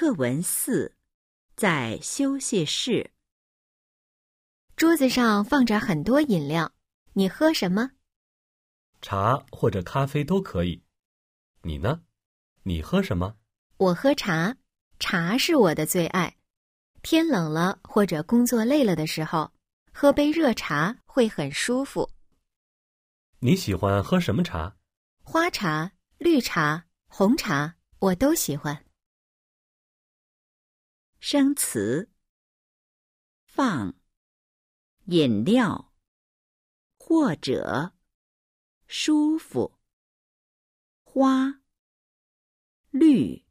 课文四，在休息室。桌子上放着很多饮料，你喝什么？茶或者咖啡都可以。你呢？你喝什么？我喝茶，茶是我的最爱。天冷了或者工作累了的时候，喝杯热茶会很舒服。你喜欢喝什么茶？花茶、绿茶、红茶，我都喜欢。生词：放、饮料，或者舒服、花、绿。